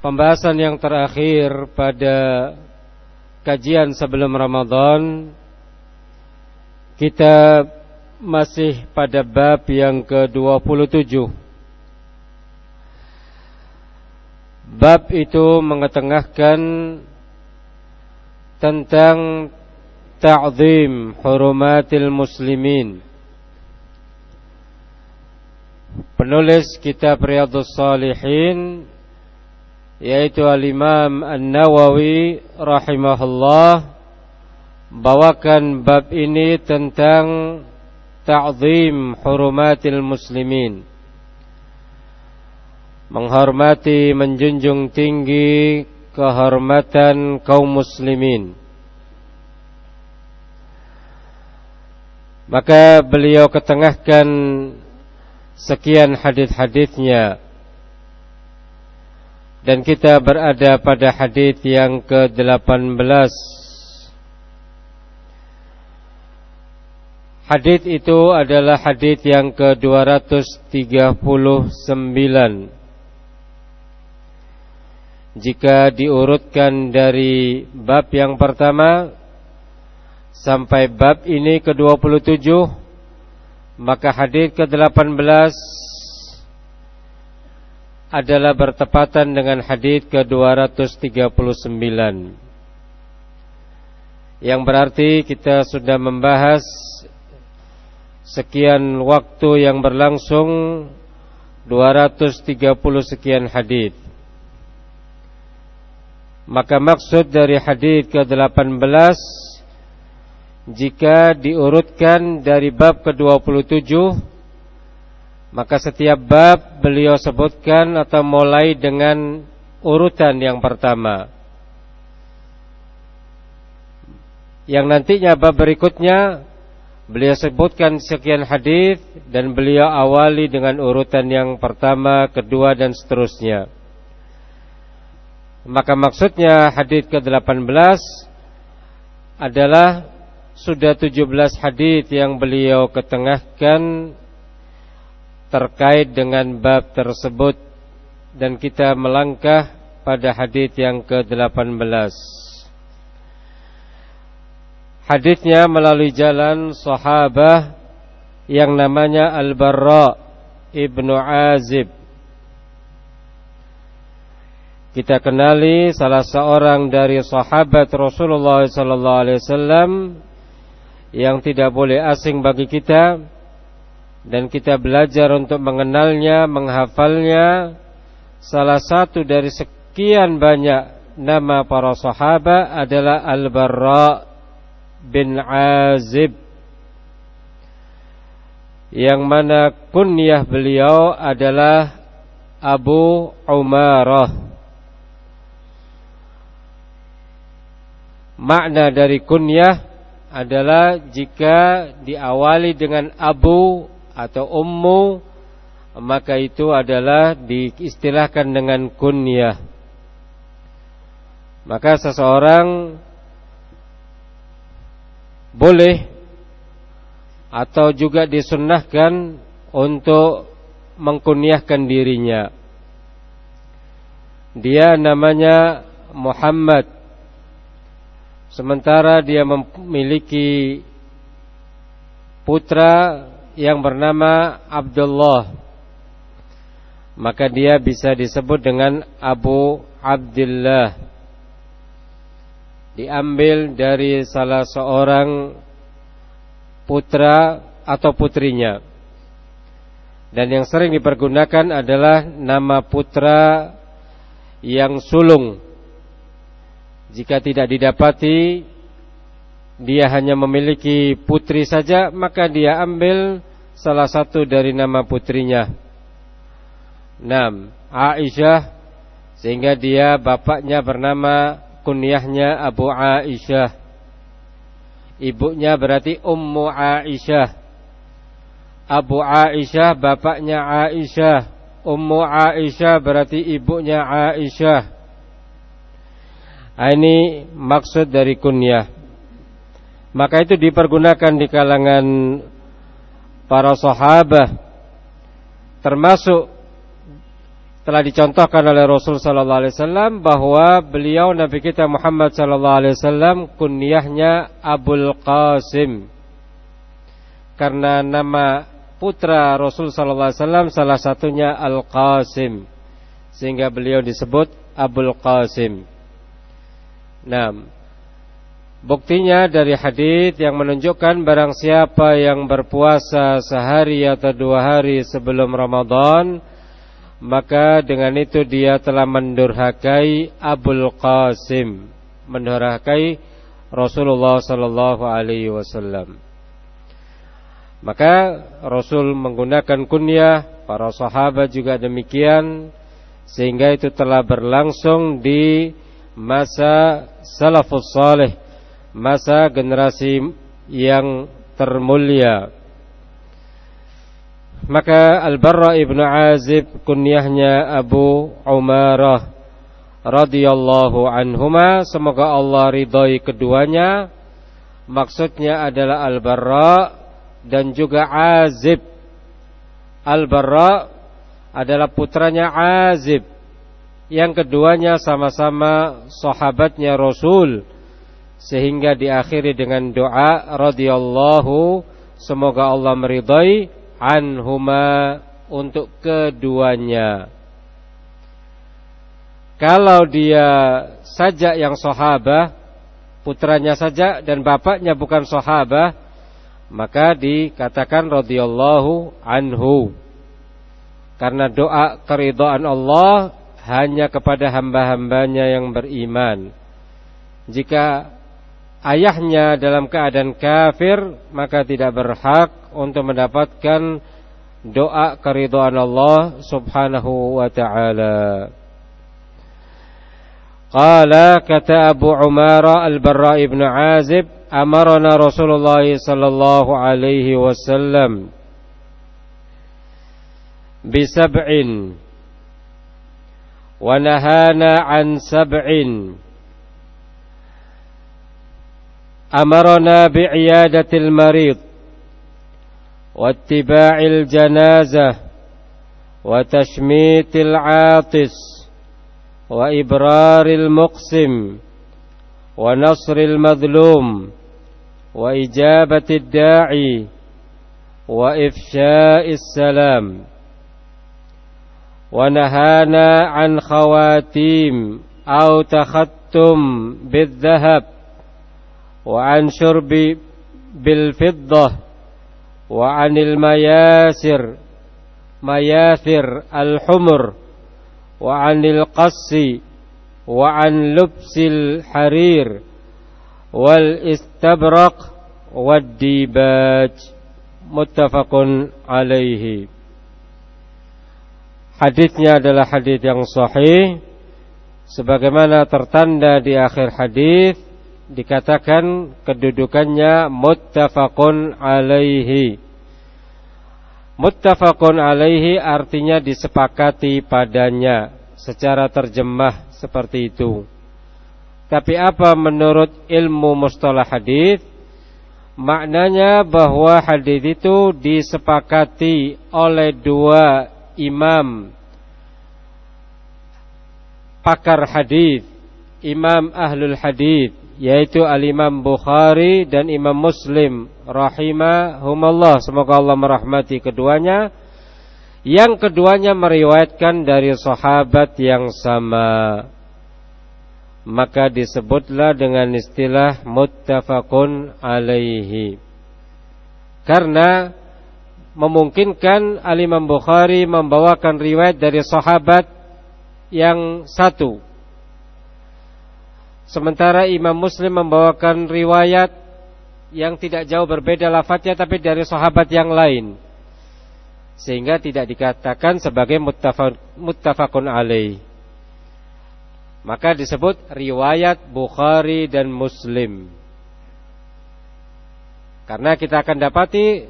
pembahasan yang terakhir pada kajian sebelum Ramadan kita masih pada bab yang ke-27 Bab itu mengetengahkan tentang ta'zim hurumatil muslimin. Penulis kitab Riyadhus Salihin yaitu Al-Imam An-Nawawi rahimahullah bawakan bab ini tentang ta'zim hurumatil muslimin. Menghormati menjunjung tinggi kehormatan kaum muslimin. Maka beliau ketengahkan sekian hadis-hadisnya dan kita berada pada hadis yang ke-18 Hadis itu adalah hadis yang ke-239 Jika diurutkan dari bab yang pertama Sampai bab ini ke-27 Maka hadis ke-18 adalah bertepatan dengan hadis ke-239 yang berarti kita sudah membahas sekian waktu yang berlangsung 230 sekian hadis maka maksud dari hadis ke-18 jika diurutkan dari bab ke-27 maka setiap bab beliau sebutkan atau mulai dengan urutan yang pertama. Yang nantinya bab berikutnya beliau sebutkan sekian hadis dan beliau awali dengan urutan yang pertama, kedua dan seterusnya. Maka maksudnya hadis ke-18 adalah sudah 17 hadis yang beliau ketengahkan terkait dengan bab tersebut dan kita melangkah pada hadis yang ke-18. Hadisnya melalui jalan sahabah yang namanya Al-Barra Ibnu Azib. Kita kenali salah seorang dari sahabat Rasulullah sallallahu alaihi wasallam yang tidak boleh asing bagi kita dan kita belajar untuk mengenalnya, menghafalnya. Salah satu dari sekian banyak nama para sahabat adalah Al-Barra bin Azib yang mana kunyah beliau adalah Abu Umarah. Makna dari kunyah adalah jika diawali dengan Abu atau ummu maka itu adalah diistilahkan dengan kunyah. Maka seseorang boleh atau juga disunnahkan untuk mengkunyahkan dirinya. Dia namanya Muhammad. Sementara dia memiliki putra yang bernama Abdullah. Maka dia bisa disebut dengan Abu Abdullah diambil dari salah seorang putra atau putrinya. Dan yang sering dipergunakan adalah nama putra yang sulung. Jika tidak didapati dia hanya memiliki putri saja maka dia ambil salah satu dari nama putrinya. Nam Aisyah sehingga dia bapaknya bernama kunyahnya Abu Aisyah. Ibunya berarti Ummu Aisyah. Abu Aisyah bapaknya Aisyah. Ummu Aisyah berarti ibunya Aisyah. Ini maksud dari kunyah. Maka itu dipergunakan di kalangan para sahabat termasuk telah dicontohkan oleh Rasul sallallahu alaihi wasallam bahwa beliau Nabi kita Muhammad sallallahu alaihi wasallam kunyahnya Abul Qasim. Karena nama putra Rasul sallallahu alaihi wasallam salah satunya Al Qasim. Sehingga beliau disebut Abul Qasim. Nah, buktinya dari hadis yang menunjukkan barang siapa yang berpuasa sehari atau dua hari sebelum Ramadan, maka dengan itu dia telah mendurhakai Abul Qasim, mendurhakai Rasulullah sallallahu alaihi wasallam. Maka Rasul menggunakan kunyah, para sahabat juga demikian sehingga itu telah berlangsung di masa salafus saleh, masa generasi yang termulia. Maka Al-Barra ibnu Azib kunyahnya Abu Umarah radhiyallahu anhuma semoga Allah ridhoi keduanya. Maksudnya adalah Al-Barra dan juga Azib. Al-Barra adalah putranya Azib. Yang keduanya sama-sama sahabatnya Rasul sehingga diakhiri dengan doa radhiyallahu semoga Allah meridhai anhuma untuk keduanya. Kalau dia saja yang sahabah, putranya saja dan bapaknya bukan sahabah, maka dikatakan radhiyallahu anhu. Karena doa keridhaan Allah hanya kepada hamba-hambanya yang beriman. Jika ayahnya dalam keadaan kafir maka tidak berhak untuk mendapatkan doa keridhaan Allah Subhanahu wa taala. Qala kata Abu Umara Al-Barra ibn Azib amarna Rasulullah sallallahu alaihi wasallam bisab'in wa nahana an sab'in أمرنا بعيادة المريض واتباع الجنازة وتشميت العاطس وإبرار المقسم ونصر المظلوم وإجابة الداعي وإفشاء السلام ونهانا عن خواتيم أو تختم بالذهب وعن شرب بالفضة وعن المياسر مياثر الحمر وعن القص وعن لبس الحرير والاستبرق والديباج متفق عليه Hadisnya adalah hadis yang sahih sebagaimana tertanda di akhir hadis dikatakan kedudukannya muttafaqun alaihi. Muttafaqun alaihi artinya disepakati padanya secara terjemah seperti itu. Tapi apa menurut ilmu mustalah hadis? Maknanya bahwa hadis itu disepakati oleh dua imam pakar hadis, imam ahlul hadis yaitu al-Imam Bukhari dan Imam Muslim. Rahimahumallah. Semoga Allah merahmati keduanya. Yang keduanya meriwayatkan dari sahabat yang sama. Maka disebutlah dengan istilah muttafaqun alaihi. Karena memungkinkan al-Imam Bukhari membawakan riwayat dari sahabat yang satu Sementara Imam Muslim membawakan riwayat yang tidak jauh berbeda lafadznya tapi dari sahabat yang lain. Sehingga tidak dikatakan sebagai muttafaqun alaih. Maka disebut riwayat Bukhari dan Muslim. Karena kita akan dapati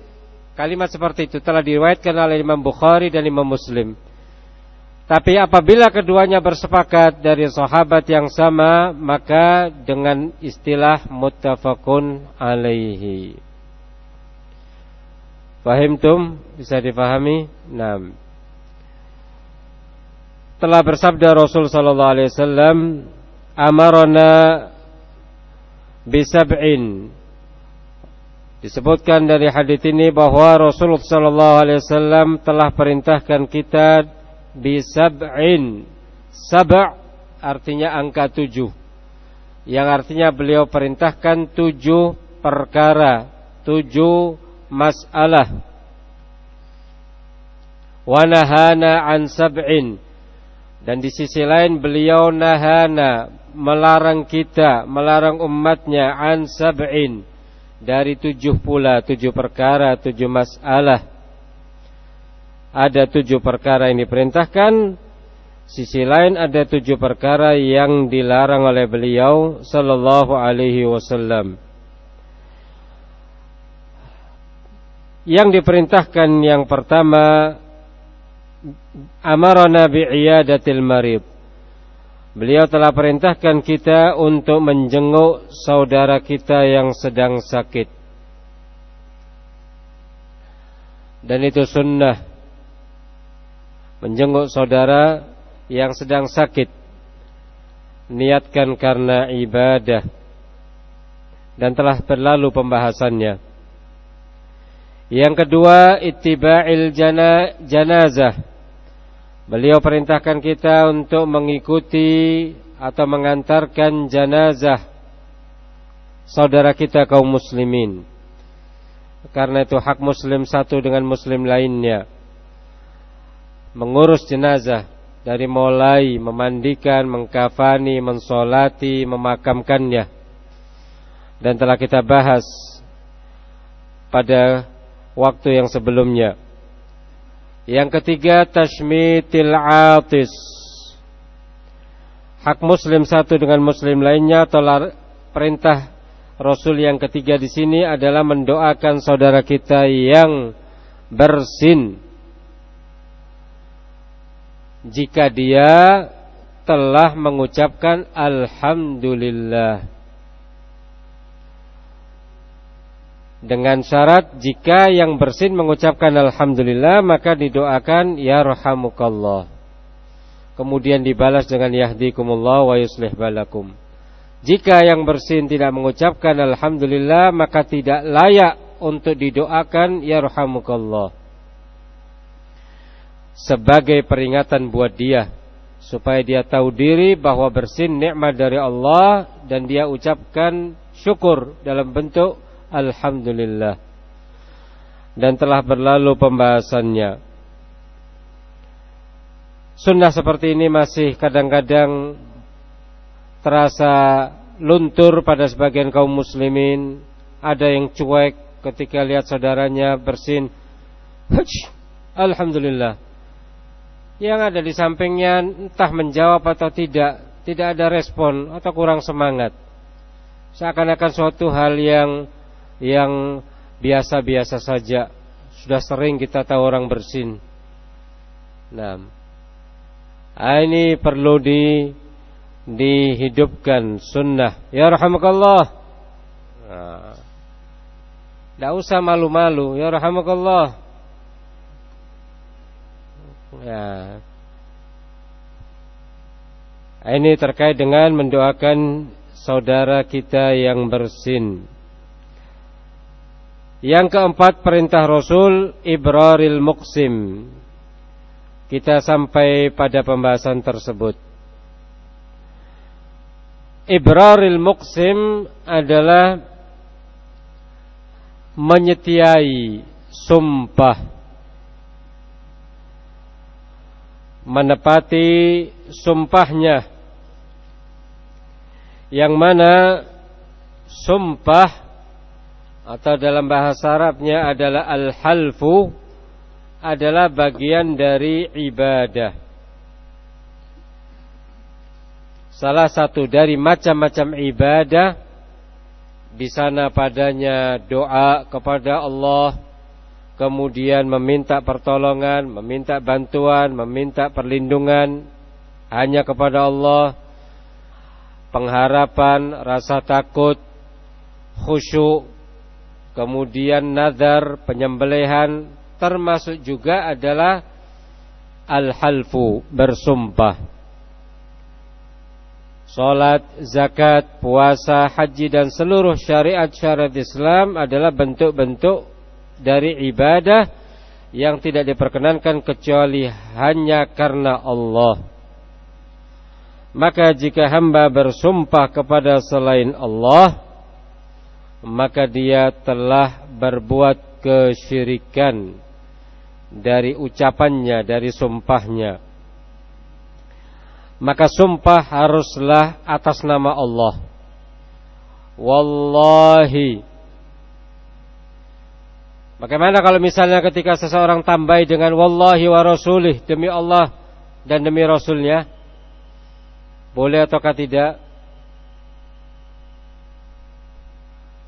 kalimat seperti itu telah diriwayatkan oleh Imam Bukhari dan Imam Muslim. Tapi apabila keduanya bersepakat dari sahabat yang sama, maka dengan istilah muttafaqun alaihi. Fahim tum? Bisa difahami? Nah. telah bersabda Rasul sallallahu alaihi wasallam amarona bisab'in Disebutkan dari hadis ini bahwa Rasulullah sallallahu alaihi wasallam telah perintahkan kita bisab'in. Sab' artinya angka tujuh. Yang artinya beliau perintahkan tujuh perkara, tujuh masalah. Wa nahana an sab'in. Dan di sisi lain beliau nahana melarang kita, melarang umatnya an sab'in dari tujuh pula tujuh perkara tujuh masalah ada tujuh perkara yang diperintahkan sisi lain ada tujuh perkara yang dilarang oleh beliau sallallahu alaihi wasallam yang diperintahkan yang pertama amarana bi'iyadatil marib Beliau telah perintahkan kita untuk menjenguk saudara kita yang sedang sakit. Dan itu sunnah. Menjenguk saudara yang sedang sakit. Niatkan karena ibadah. Dan telah berlalu pembahasannya. Yang kedua, ittiba'il jana, janazah Beliau perintahkan kita untuk mengikuti atau mengantarkan jenazah saudara kita kaum muslimin. Karena itu hak muslim satu dengan muslim lainnya. Mengurus jenazah dari mulai memandikan, mengkafani, mensolati, memakamkannya. Dan telah kita bahas pada waktu yang sebelumnya. Yang ketiga tashmitil atis. Hak muslim satu dengan muslim lainnya atau perintah Rasul yang ketiga di sini adalah mendoakan saudara kita yang bersin jika dia telah mengucapkan alhamdulillah. Dengan syarat jika yang bersin mengucapkan alhamdulillah maka didoakan ya rahamukallah. Kemudian dibalas dengan yahdikumullah wa yuslih balakum. Jika yang bersin tidak mengucapkan alhamdulillah maka tidak layak untuk didoakan ya rahamukallah sebagai peringatan buat dia. Supaya dia tahu diri bahwa bersin nikmat dari Allah dan dia ucapkan syukur dalam bentuk Alhamdulillah. Dan telah berlalu pembahasannya. Sunnah seperti ini masih kadang-kadang Terasa luntur pada sebagian kaum muslimin. Ada yang cuek ketika lihat saudaranya bersin. Alhamdulillah Yang ada di sampingnya entah menjawab atau tidak Tidak ada respon atau kurang semangat Seakan-akan suatu hal yang yang biasa-biasa saja sudah sering kita tahu orang bersin. Nah, ini perlu di dihidupkan sunnah. Ya rahmakallah. Nah, usah malu-malu. Ya rahmakallah. Ya. Ini terkait dengan mendoakan saudara kita yang bersin. Yang keempat perintah Rasul Ibraril Muqsim Kita sampai pada pembahasan tersebut Ibraril Muqsim adalah Menyetiai sumpah Menepati sumpahnya Yang mana Sumpah atau dalam bahasa Arabnya adalah al-halfu adalah bagian dari ibadah. Salah satu dari macam-macam ibadah di sana padanya doa kepada Allah, kemudian meminta pertolongan, meminta bantuan, meminta perlindungan hanya kepada Allah, pengharapan, rasa takut, khusyuk kemudian nazar, penyembelihan, termasuk juga adalah al-halfu bersumpah. Salat, zakat, puasa, haji dan seluruh syariat-syariat Islam adalah bentuk-bentuk dari ibadah yang tidak diperkenankan kecuali hanya karena Allah. Maka jika hamba bersumpah kepada selain Allah, maka dia telah berbuat kesyirikan dari ucapannya, dari sumpahnya. Maka sumpah haruslah atas nama Allah. Wallahi. Bagaimana kalau misalnya ketika seseorang tambahi dengan wallahi wa rasulih demi Allah dan demi rasulnya? Boleh ataukah tidak?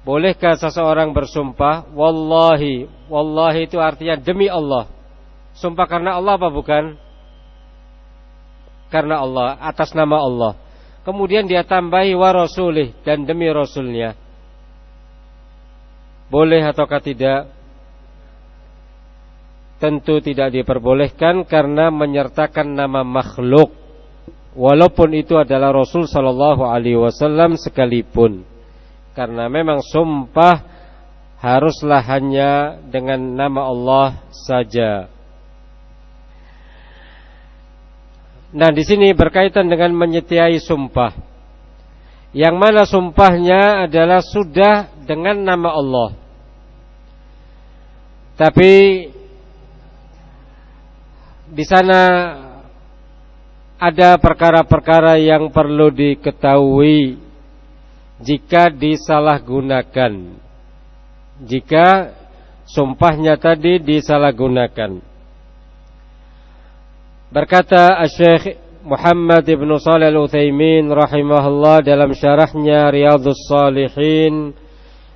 Bolehkah seseorang bersumpah Wallahi Wallahi itu artinya demi Allah Sumpah karena Allah apa bukan? Karena Allah Atas nama Allah Kemudian dia tambahi wa rasulih Dan demi rasulnya Boleh ataukah tidak? Tentu tidak diperbolehkan Karena menyertakan nama makhluk Walaupun itu adalah Rasul Sallallahu Alaihi Wasallam sekalipun karena memang sumpah haruslah hanya dengan nama Allah saja. Nah, di sini berkaitan dengan menyetiai sumpah. Yang mana sumpahnya adalah sudah dengan nama Allah. Tapi di sana ada perkara-perkara yang perlu diketahui jika disalahgunakan. Jika sumpahnya tadi disalahgunakan. Berkata Syekh Muhammad ibn Salih al-Uthaymin rahimahullah dalam syarahnya Riyadhus Salihin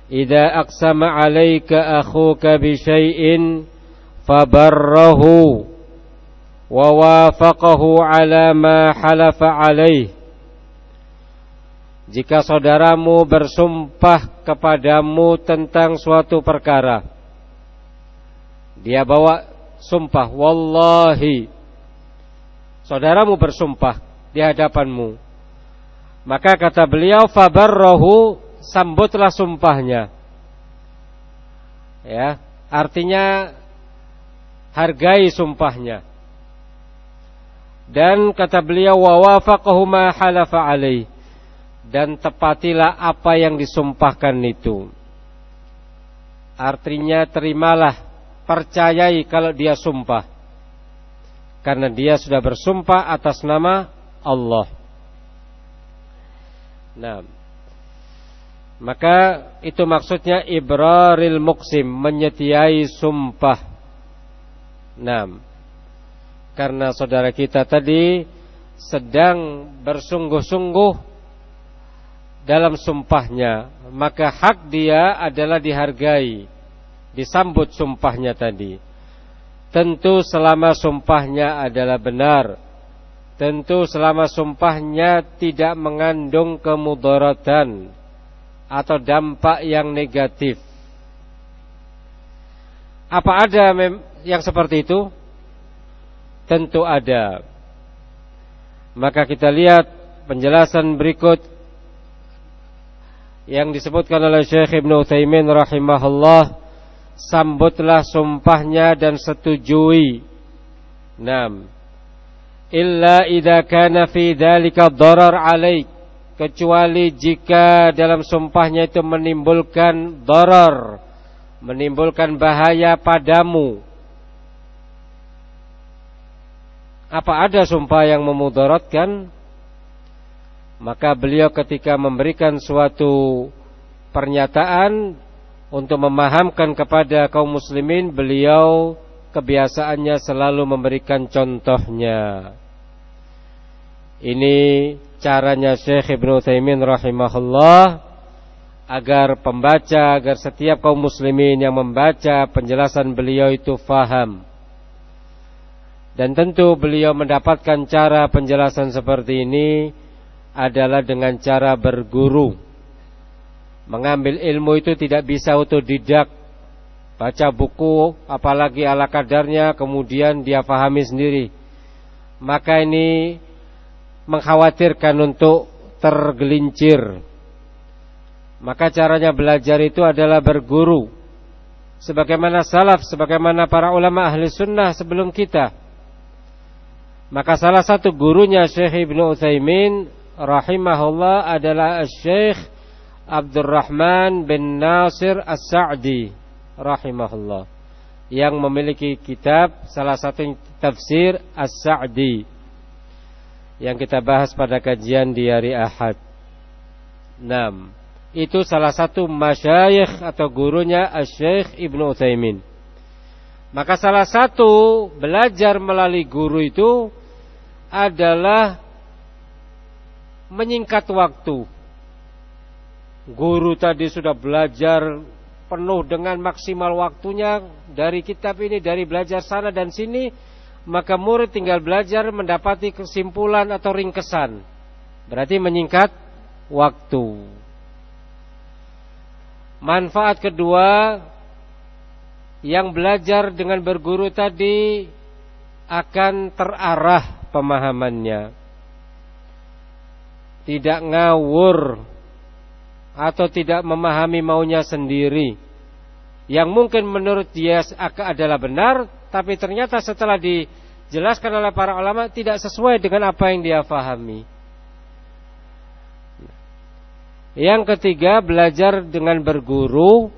Ida aqsama alaika akhuka bi syai'in fabarrahu wafaqahu ala ma halafa alaih jika saudaramu bersumpah kepadamu tentang suatu perkara Dia bawa sumpah. Wallahi Saudaramu bersumpah di hadapanmu. Maka kata beliau Fabarrohu Sambutlah sumpahnya. Ya Artinya Hargai sumpahnya Dan kata beliau Wawafaqahu ma halafa alaih dan tepatilah apa yang disumpahkan itu. Artinya terimalah, percayai kalau dia sumpah. Karena dia sudah bersumpah atas nama Allah. Nah, maka itu maksudnya ibraril muksim, menyetiai sumpah. Nah, karena saudara kita tadi sedang bersungguh-sungguh dalam sumpahnya. Maka hak dia adalah dihargai disambut sumpahnya tadi. Tentu selama sumpahnya adalah benar. Tentu selama sumpahnya tidak mengandung kemudaratan atau dampak yang negatif. Apa ada yang seperti itu tentu ada. Maka kita lihat penjelasan berikut yang disebutkan oleh Syekh Ibn Uthaymin rahimahullah sambutlah sumpahnya dan setujui. Nam illa idza kana fi dzalika darar alaik. Kecuali jika dalam sumpahnya itu menimbulkan darar menimbulkan bahaya padamu apa ada sumpah yang memudaratkan maka beliau ketika memberikan suatu pernyataan untuk memahamkan kepada kaum muslimin, beliau kebiasaannya selalu memberikan contohnya. Ini caranya Syekh Ibn Uthaymin rahimahullah agar pembaca, agar setiap kaum muslimin yang membaca penjelasan beliau itu faham. Dan tentu beliau mendapatkan cara penjelasan seperti ini adalah dengan cara berguru. Mengambil ilmu itu tidak bisa otodidak. Baca buku, apalagi ala kadarnya, kemudian dia fahami sendiri. maka ini mengkhawatirkan untuk tergelincir. Maka caranya belajar itu adalah berguru. Sebagaimana salaf, sebagaimana para ulama ahli sunnah sebelum kita. Maka salah satu gurunya Syekh Ibnu Utsaimin rahimahullah adalah Syekh Abdurrahman bin Nasir As-Sa'di rahimahullah yang memiliki kitab salah satu tafsir As-Sa'di yang kita bahas pada kajian di hari Ahad. 6. Itu salah satu masyayikh atau gurunya Syekh Ibnu Utsaimin. Maka salah satu belajar melalui guru itu adalah menyingkat waktu. Guru tadi sudah belajar penuh dengan maksimal waktunya dari kitab ini, dari belajar sana dan sini, maka murid tinggal belajar mendapati kesimpulan atau ringkesan. Berarti menyingkat waktu. Manfaat kedua yang belajar dengan berguru tadi akan terarah pemahamannya. Tidak ngawur atau tidak memahami maunya sendiri. Yang mungkin menurut dia adalah benar, tapi ternyata setelah dijelaskan oleh para ulama tidak sesuai dengan apa yang dia fahami. Yang ketiga, belajar dengan berguru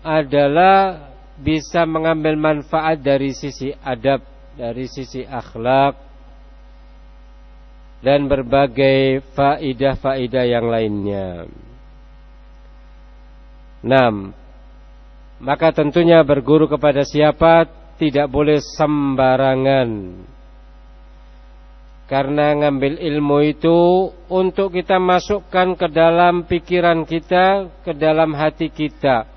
adalah bisa mengambil manfaat dari sisi adab, dari sisi akhlak, dan berbagai faidah-faidah yang lainnya. 6. Maka tentunya berguru kepada siapa tidak boleh sembarangan. Karena ngambil ilmu itu untuk kita masukkan ke dalam pikiran kita, ke dalam hati kita.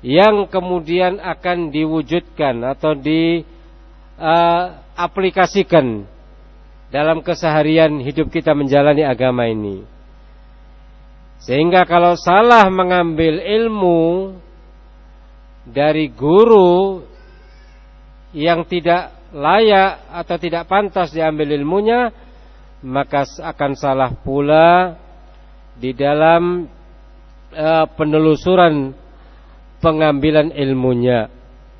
Yang kemudian akan diwujudkan atau diaplikasikan uh, dalam keseharian hidup kita menjalani agama ini. Sehingga kalau salah mengambil ilmu dari guru yang tidak layak atau tidak pantas diambil ilmunya, maka akan salah pula di dalam uh, penelusuran pengambilan ilmunya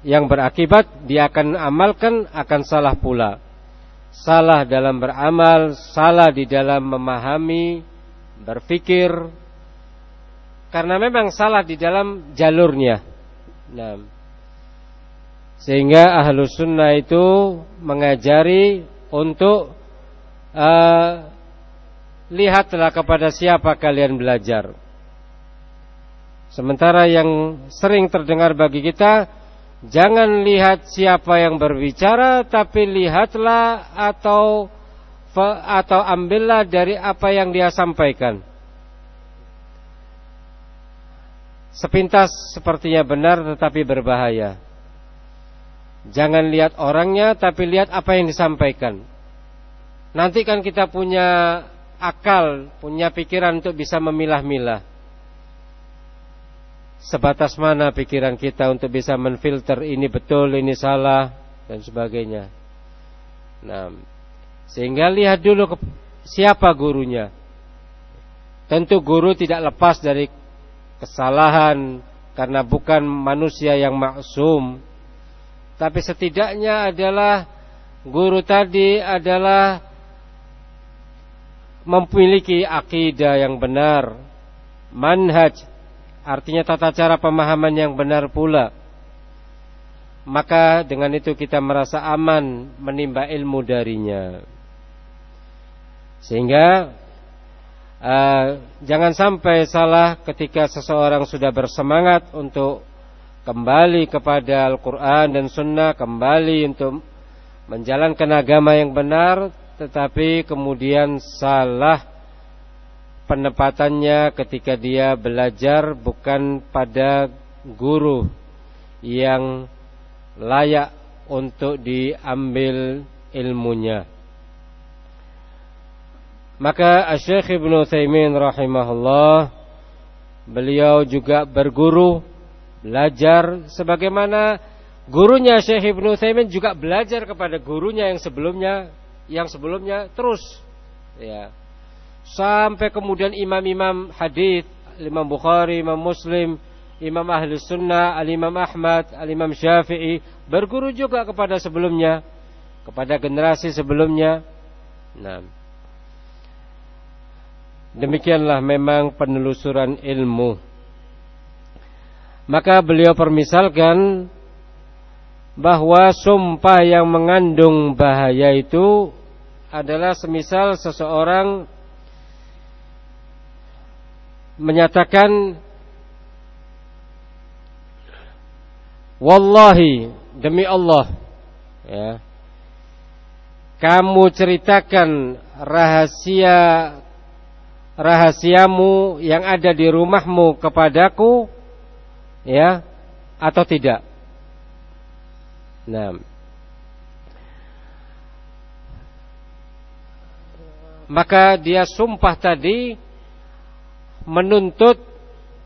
yang berakibat dia akan amalkan akan salah pula. Salah dalam beramal, salah di dalam memahami, berpikir, karena memang salah di dalam jalurnya. Nah, sehingga ahlu sunnah itu mengajari untuk uh, lihatlah kepada siapa kalian belajar. Sementara yang sering terdengar bagi kita, jangan lihat siapa yang berbicara, tapi lihatlah atau atau ambillah dari apa yang dia sampaikan. Sepintas sepertinya benar tetapi berbahaya. Jangan lihat orangnya tapi lihat apa yang disampaikan. Nanti kan kita punya akal, punya pikiran untuk bisa memilah-milah. Sebatas mana pikiran kita untuk bisa menfilter ini betul, ini salah dan sebagainya. Nah, sehingga lihat dulu siapa gurunya. Tentu guru tidak lepas dari kesalahan karena bukan manusia yang maksum tapi setidaknya adalah guru tadi adalah memiliki akidah yang benar manhaj artinya tata cara pemahaman yang benar pula. Maka dengan itu kita merasa aman menimba ilmu darinya. Sehingga Uh, jangan sampai salah ketika seseorang sudah bersemangat untuk kembali kepada Al-Quran dan Sunnah, kembali untuk menjalankan agama yang benar, tetapi kemudian salah penempatannya ketika dia belajar bukan pada guru yang layak untuk diambil ilmunya. Maka Syekh Ibn Utsaimin rahimahullah beliau juga berguru, belajar sebagaimana gurunya Syekh Ibn Utsaimin juga belajar kepada gurunya yang sebelumnya yang sebelumnya terus ya sampai kemudian imam-imam hadis Imam Bukhari, Imam Muslim, Imam Ahli Sunnah, Al Imam Ahmad, Al Imam Syafi'i berguru juga kepada sebelumnya, kepada generasi sebelumnya. Nah, demikianlah memang penelusuran ilmu. Maka beliau permisalkan bahwa sumpah yang mengandung bahaya itu adalah semisal seseorang menyatakan Wallahi demi Allah ya kamu ceritakan rahasia rahasiamu yang ada di rumahmu kepadaku ya atau tidak? Nah maka dia sumpah tadi menuntut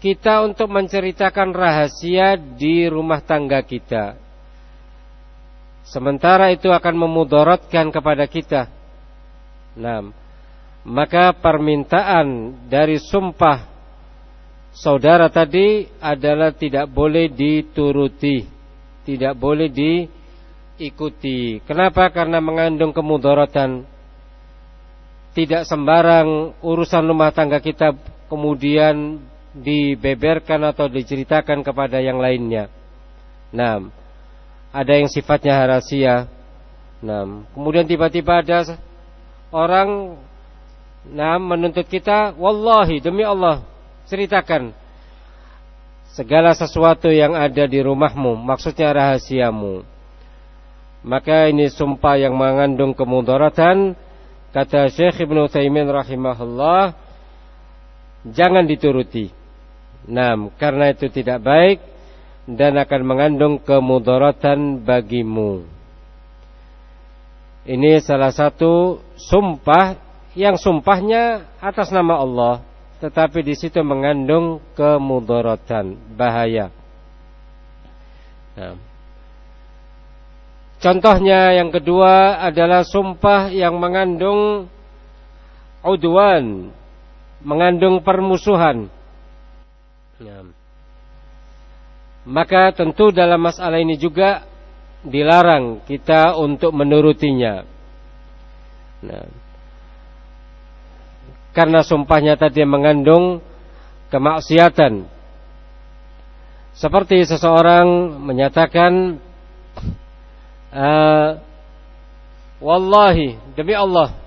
kita untuk menceritakan rahasia di rumah tangga kita. Sementara itu akan memudaratkan kepada kita. Nah, maka permintaan dari sumpah saudara tadi adalah tidak boleh dituruti, tidak boleh diikuti. Kenapa? Karena mengandung kemudaratan. Tidak sembarang urusan rumah tangga kita kemudian dibeberkan atau diceritakan kepada yang lainnya. Nah, ada yang sifatnya rahasia. Nah, kemudian tiba-tiba ada orang nah menuntut kita, wallahi demi Allah, ceritakan segala sesuatu yang ada di rumahmu, maksudnya rahasiamu. Maka ini sumpah yang mengandung kemudaratan kata Syekh Ibnu Taimin rahimahullah jangan dituruti. Nah, karena itu tidak baik dan akan mengandung kemudaratan bagimu. Ini salah satu sumpah yang sumpahnya atas nama Allah, tetapi di situ mengandung kemudaratan, bahaya. Nah. Contohnya yang kedua adalah sumpah yang mengandung udwan, mengandung permusuhan. Ya. Maka tentu dalam masalah ini juga dilarang kita untuk menurutinya. Nah, karena sumpahnya tadi mengandung kemaksiatan. Seperti seseorang menyatakan, uh, Wallahi demi Allah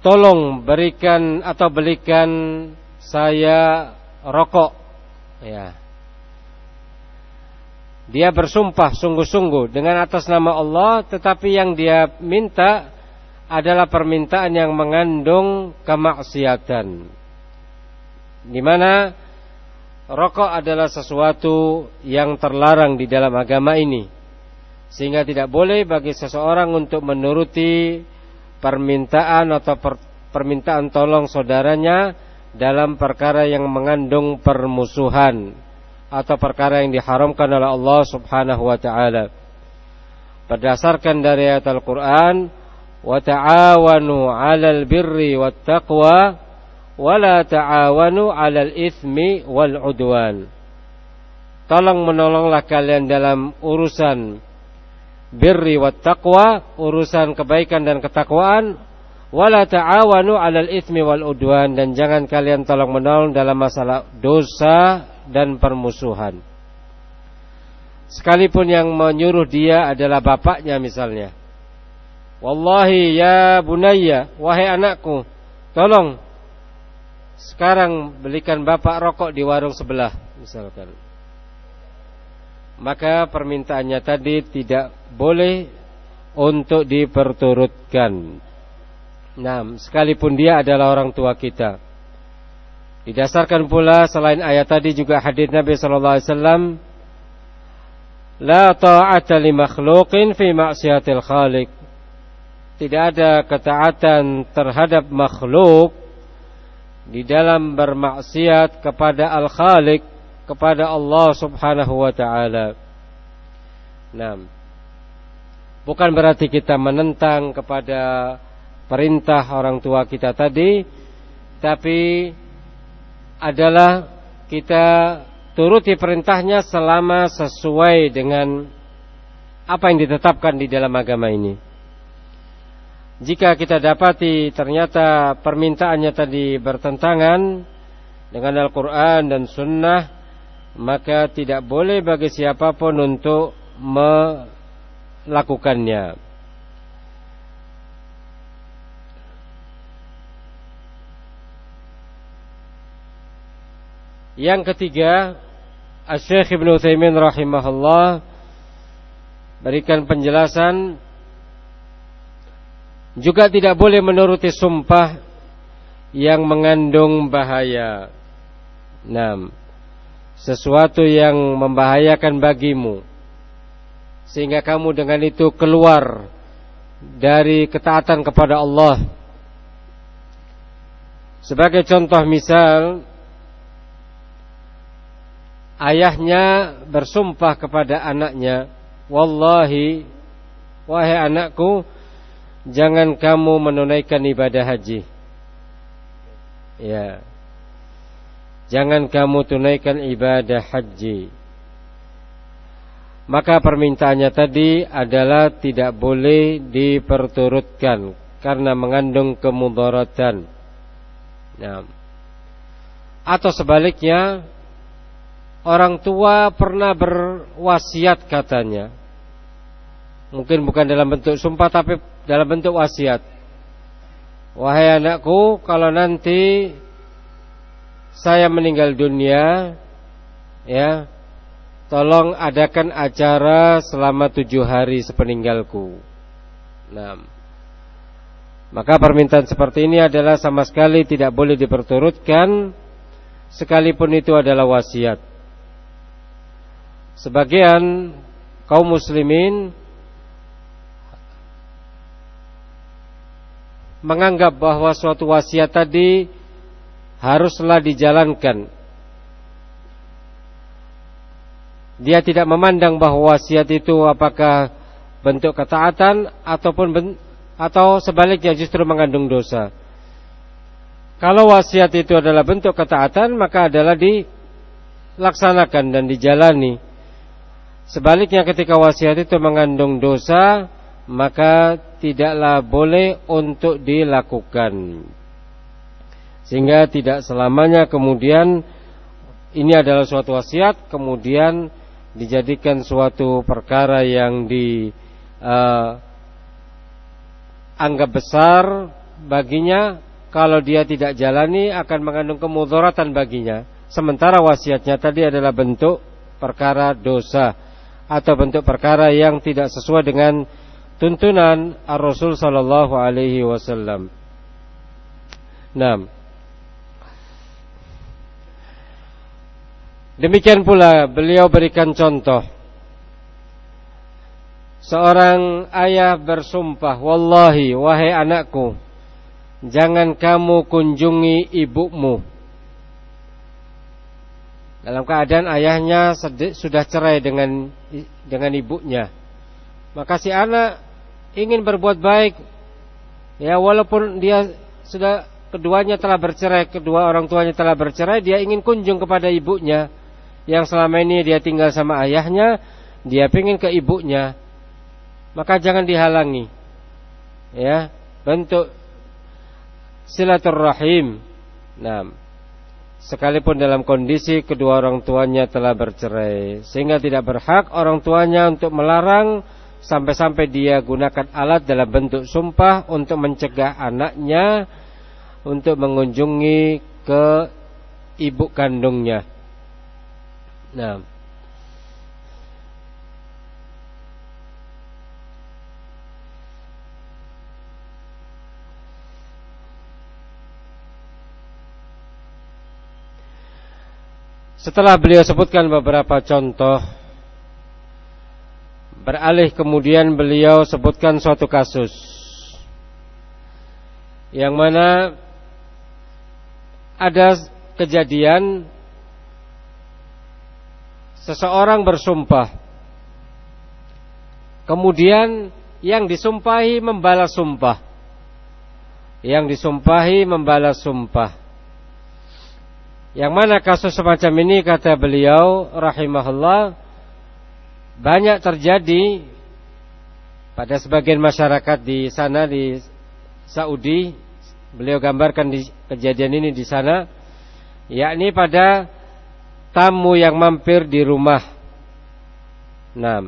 tolong berikan atau belikan saya rokok. Ya. Dia bersumpah sungguh-sungguh dengan atas nama Allah tetapi yang dia minta adalah permintaan yang mengandung kemaksiatan. Di mana rokok adalah sesuatu yang terlarang di dalam agama ini. Sehingga tidak boleh bagi seseorang untuk menuruti permintaan atau per, permintaan tolong saudaranya dalam perkara yang mengandung permusuhan atau perkara yang diharamkan oleh Allah Subhanahu wa taala. Berdasarkan dari ayat Al-Qur'an, "Wa ta'awanu 'alal birri wat taqwa wa la ta'awanu 'alal itsmi wal 'udwan." Tolong menolonglah kalian dalam urusan birri wat taqwa, urusan kebaikan dan ketakwaan, wala ta'awanu 'alal itsmi wal udwan dan jangan kalian tolong menolong dalam masalah dosa dan permusuhan. Sekalipun yang menyuruh dia adalah bapaknya misalnya. Wallahi ya bunayya, wahai anakku, tolong sekarang belikan bapak rokok di warung sebelah misalkan maka permintaannya tadi tidak boleh untuk diperturutkan. Nah, sekalipun dia adalah orang tua kita. Didasarkan pula selain ayat tadi juga hadis Nabi sallallahu alaihi wasallam La ta'ata li makhluqin fi maksiatil khaliq. Tidak ada ketaatan terhadap makhluk di dalam bermaksiat kepada Al-Khaliq kepada Allah Subhanahu wa taala. Nah, Bukan berarti kita menentang kepada perintah orang tua kita tadi, tapi adalah kita turuti perintahnya selama sesuai dengan apa yang ditetapkan di dalam agama ini. Jika kita dapati ternyata permintaannya tadi bertentangan dengan Al-Quran dan Sunnah, maka tidak boleh bagi siapa pun untuk melakukannya. Yang ketiga, Asy-Syaikh Ibnu Utsaimin rahimahullah berikan penjelasan juga tidak boleh menuruti sumpah yang mengandung bahaya. Nah, sesuatu yang membahayakan bagimu sehingga kamu dengan itu keluar dari ketaatan kepada Allah. Sebagai contoh misal ayahnya bersumpah kepada anaknya, "Wallahi wahai anakku, jangan kamu menunaikan ibadah haji." Ya. Jangan kamu tunaikan ibadah haji maka permintaannya tadi adalah tidak boleh diperturutkan karena mengandung kemudaratan. Nah, atau sebaliknya orang tua pernah berwasiat katanya. Mungkin bukan dalam bentuk sumpah tapi dalam bentuk wasiat. Wahai anakku, kalau nanti saya meninggal dunia, ya, Tolong adakan acara selama tujuh hari sepeninggalku. Nah, maka permintaan seperti ini adalah sama sekali tidak boleh diperturutkan, sekalipun itu adalah wasiat. Sebagian kaum muslimin menganggap bahwa suatu wasiat tadi haruslah dijalankan Dia tidak memandang bahwa wasiat itu apakah bentuk ketaatan ataupun ben, atau sebaliknya justru mengandung dosa. Kalau wasiat itu adalah bentuk ketaatan maka adalah dilaksanakan dan dijalani. Sebaliknya ketika wasiat itu mengandung dosa maka tidaklah boleh untuk dilakukan. Sehingga tidak selamanya kemudian ini adalah suatu wasiat kemudian dijadikan suatu perkara yang dianggap uh, besar baginya. Kalau dia tidak jalani akan mengandung kemudaratan baginya. Sementara wasiatnya tadi adalah bentuk perkara dosa atau bentuk perkara yang tidak sesuai dengan tuntunan Ar-Rasul sallallahu alaihi wasallam. Nah, Demikian pula beliau berikan contoh. Seorang ayah bersumpah Wallahi wahai anakku Jangan kamu kunjungi ibumu. Dalam keadaan ayahnya sudah cerai dengan dengan ibunya. Maka si anak ingin berbuat baik. Ya walaupun dia sudah keduanya telah bercerai Kedua orang tuanya telah bercerai Dia ingin kunjung kepada ibunya yang selama ini dia tinggal sama ayahnya, dia pengen ke ibunya, maka jangan dihalangi. Ya, bentuk silaturrahim. Nah, sekalipun dalam kondisi kedua orang tuanya telah bercerai, sehingga tidak berhak orang tuanya untuk melarang sampai-sampai dia gunakan alat dalam bentuk sumpah untuk mencegah anaknya untuk mengunjungi ke ibu kandungnya. Nah. Setelah beliau sebutkan beberapa contoh Beralih kemudian beliau sebutkan suatu kasus Yang mana Ada kejadian seseorang bersumpah kemudian yang disumpahi membalas sumpah. Yang disumpahi membalas sumpah. Yang mana kasus semacam ini kata beliau rahimahullah banyak terjadi pada sebagian masyarakat di sana di Saudi. Beliau gambarkan di kejadian ini di sana yakni pada tamu yang mampir di rumah. Nah,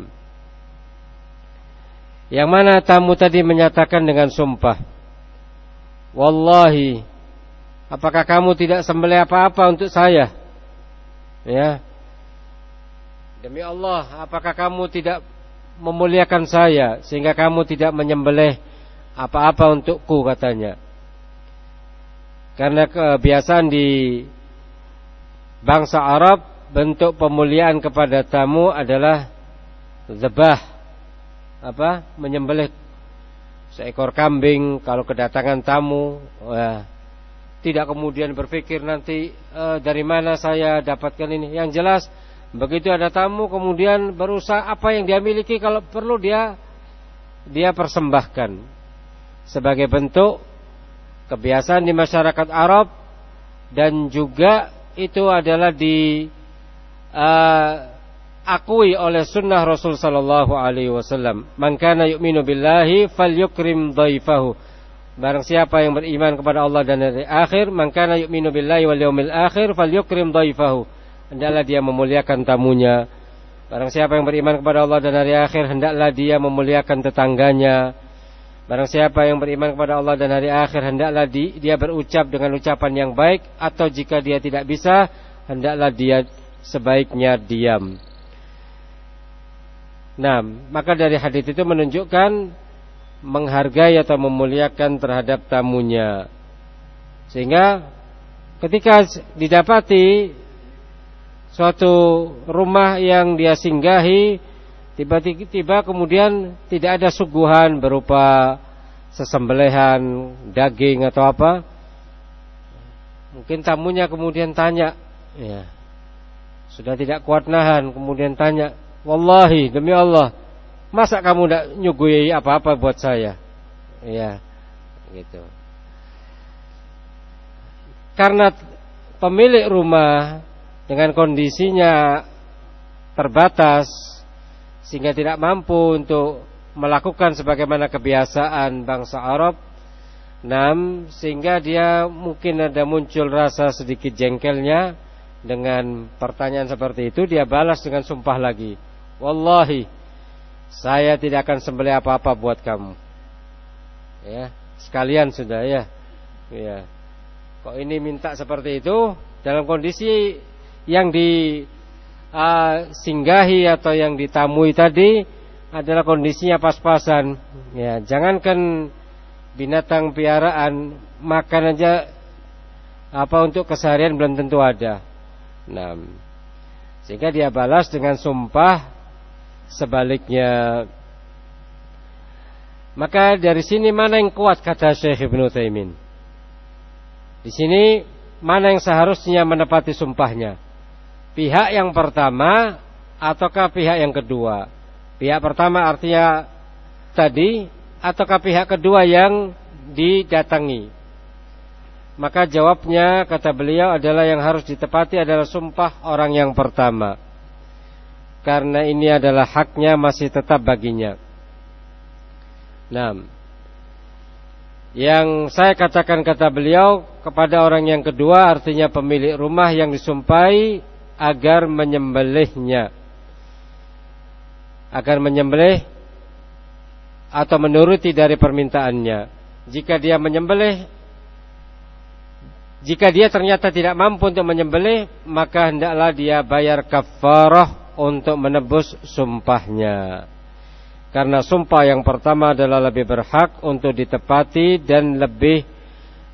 yang mana tamu tadi menyatakan dengan sumpah, Wallahi Apakah kamu tidak sembelih apa-apa untuk saya? Ya. Demi Allah, apakah kamu tidak memuliakan saya sehingga kamu tidak menyembelih apa-apa untukku katanya. Karena kebiasaan di bangsa Arab bentuk pemuliaan kepada tamu adalah zebah. Apa? Menyembelih seekor kambing kalau kedatangan tamu. Wah, tidak kemudian berpikir nanti e, dari mana saya dapatkan ini. Yang jelas begitu ada tamu kemudian berusaha apa yang dia miliki kalau perlu dia dia persembahkan. Sebagai bentuk kebiasaan di masyarakat Arab dan juga itu adalah di uh, akui oleh sunnah Rasul sallallahu alaihi wasallam. Man kana yu'minu billahi falyukrim dhaifahu Barang siapa yang beriman kepada Allah dan hari akhir, maka yu'minu billahi wal yaumil akhir falyukrim dhaifahu. Hendaklah dia memuliakan tamunya. Barang siapa yang beriman kepada Allah dan hari akhir, hendaklah dia memuliakan tetangganya. Barang siapa yang beriman kepada Allah dan hari akhir, hendaklah di, dia berucap dengan ucapan yang baik atau jika dia tidak bisa, hendaklah dia sebaiknya diam. Nah, maka dari hadis itu menunjukkan menghargai atau memuliakan terhadap tamunya. Sehingga ketika didapati suatu rumah yang dia singgahi tiba-tiba kemudian tidak ada suguhan berupa sesembelihan daging atau apa mungkin tamunya kemudian tanya ya sudah tidak kuat nahan kemudian tanya wallahi demi Allah Masa kamu tidak nyugui apa-apa buat saya? Ya, gitu. Karena pemilik rumah dengan kondisinya terbatas sehingga tidak mampu untuk melakukan sebagaimana kebiasaan bangsa Arab. Enam, sehingga dia mungkin ada muncul rasa sedikit jengkelnya dengan pertanyaan seperti itu dia balas dengan sumpah lagi. Wallahi saya tidak akan sembelih apa-apa buat kamu. Ya, sekalian sudah ya. Ya. Kok ini minta seperti itu dalam kondisi yang di uh, singgahi atau yang ditamui tadi adalah kondisinya pas-pasan. Ya, jangankan binatang piaraan makan aja apa untuk keseharian belum tentu ada. Nah, sehingga dia balas dengan sumpah sebaliknya. Maka dari sini mana yang kuat kata Syekh Ibn Taimin? Di sini mana yang seharusnya menepati sumpahnya? Pihak yang pertama ataukah pihak yang kedua? Pihak pertama artinya tadi ataukah pihak kedua yang didatangi? Maka jawabnya kata beliau adalah yang harus ditepati adalah sumpah orang yang pertama karena ini adalah haknya masih tetap baginya. Nah, yang saya katakan kata beliau kepada orang yang kedua artinya pemilik rumah yang disumpahi agar menyembelihnya. Agar menyembelih atau menuruti dari permintaannya. Jika dia menyembelih jika dia ternyata tidak mampu untuk menyembelih, maka hendaklah dia bayar kafarah untuk menebus sumpahnya. Karena sumpah yang pertama adalah lebih berhak untuk ditepati dan lebih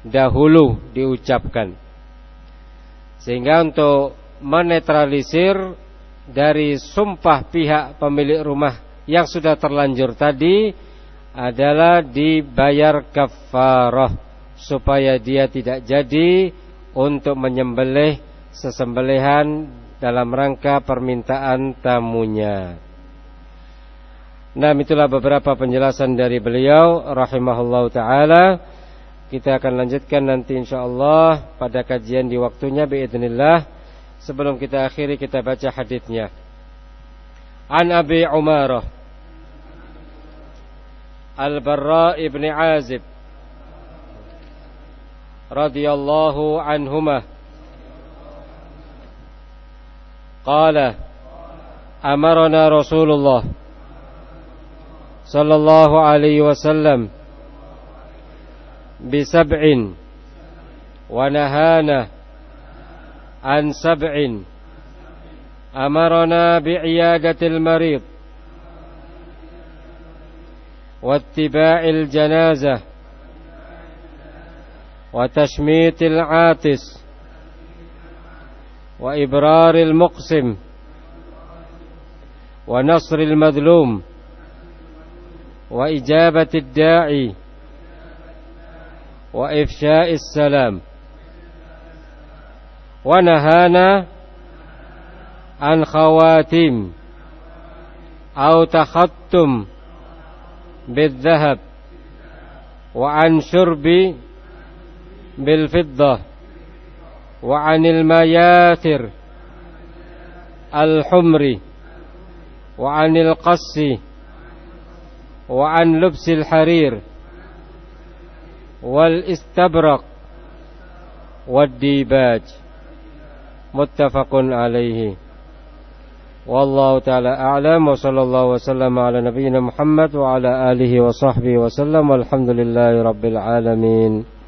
dahulu diucapkan. Sehingga untuk menetralisir dari sumpah pihak pemilik rumah yang sudah terlanjur tadi adalah dibayar kafarah supaya dia tidak jadi untuk menyembelih sesembelihan dalam rangka permintaan tamunya. Nah, itulah beberapa penjelasan dari beliau rahimahullah taala. Kita akan lanjutkan nanti insyaallah pada kajian di waktunya biidznillah. Sebelum kita akhiri kita baca hadisnya. An Abi Umarah. Al-Barra ibn Azib. Radhiyallahu anhuma. Qala amarna Rasulullah sallallahu alaihi wasallam bi sab'in wa عن سبع أمرنا بعيادة المريض واتباع الجنازة وتشميت العاطس وإبرار المقسم ونصر المظلوم وإجابة الداعي وإفشاء السلام ونهانا عن خواتيم أو تختم بالذهب وعن شرب بالفضة وعن المياثر الحمر وعن القص وعن لبس الحرير والاستبرق والديباج. متفق عليه. والله تعالى أعلم وصلى الله وسلم على نبينا محمد وعلى آله وصحبه وسلم والحمد لله رب العالمين.